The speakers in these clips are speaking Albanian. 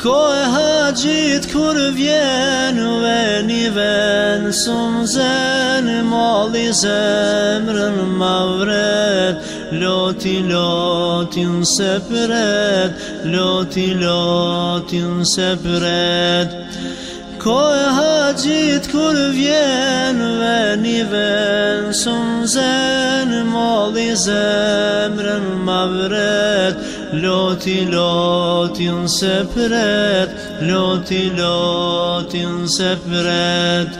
Ko e haqit kur vjen Ve një ven Sun zen Mali zemrën ma vret Loti lotin se përret Loti lotin se përret Ko e haqit kur vjen Ve një ven Sun zen Mali zemrën ma vret Loti lotin se pret Loti lotin se pret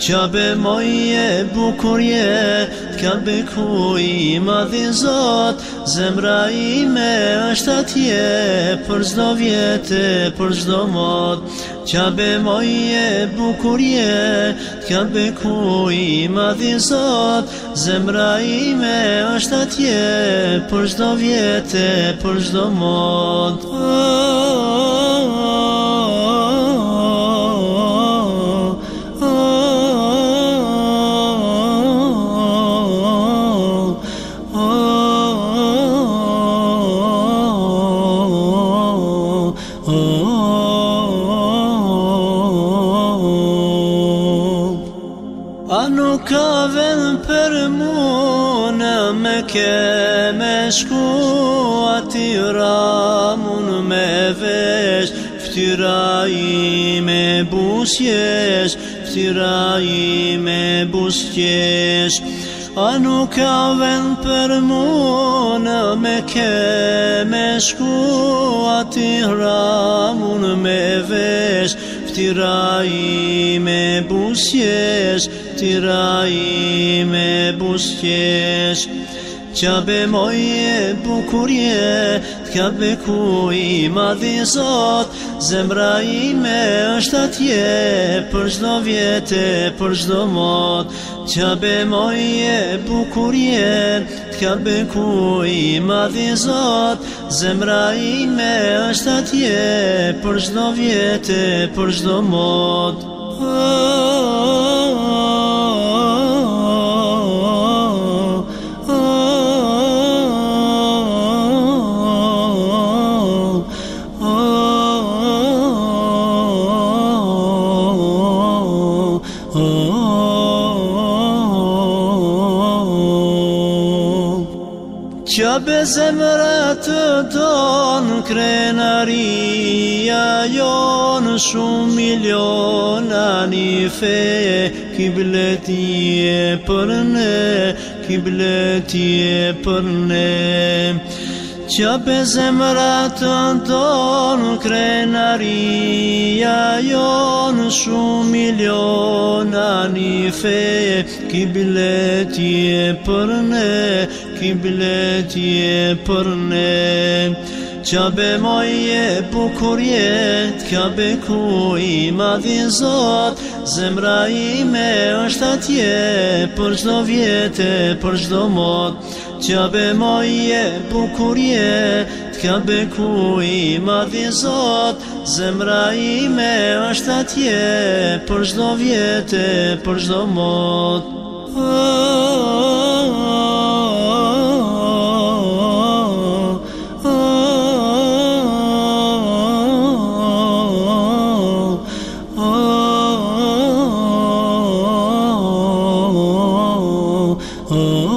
Qa be moje bukurje, t'ka be ku i madhi zot, zemra i me është atje, për zdo vjetë, për zdo mod. Qa be moje bukurje, t'ka be ku i madhi zot, zemra i me është atje, për zdo vjetë, për zdo mod. Ah. nuk ka vend për mua në Mekë me shku aty ramun me vesh ftyra ime bushesh ftyra ime bushesh A nuk ka vend për mua në Mekë me shku aty ramun me vesh ftyra ime bushesh Tira i me buskesh Qa be moje bukurje, t'ka be ku i madhi zot Zemra i me është atje, për gjdo vjetë, për gjdo mot Qa be moje bukurje, t'ka be ku i madhi zot Zemra i me është atje, për gjdo vjetë, për gjdo mot 啊。Që besem rëtë tonë krenaria jonë Shumë miliona një fe e për ne Kibletje për për ne Që pe zemrat të ndon krenaria jon Shumë miliona një feje Ki biletje për ne, ki biletje për ne Qa be moje bukurje, kja be ku i madhi zot, zemra ime është atje, për qdo vjetë, për qdo motë. Tja be maje bukurje Tka be ku i madhi zot Zemra ime është atje Për shdo vjetë, për shdo mot Oh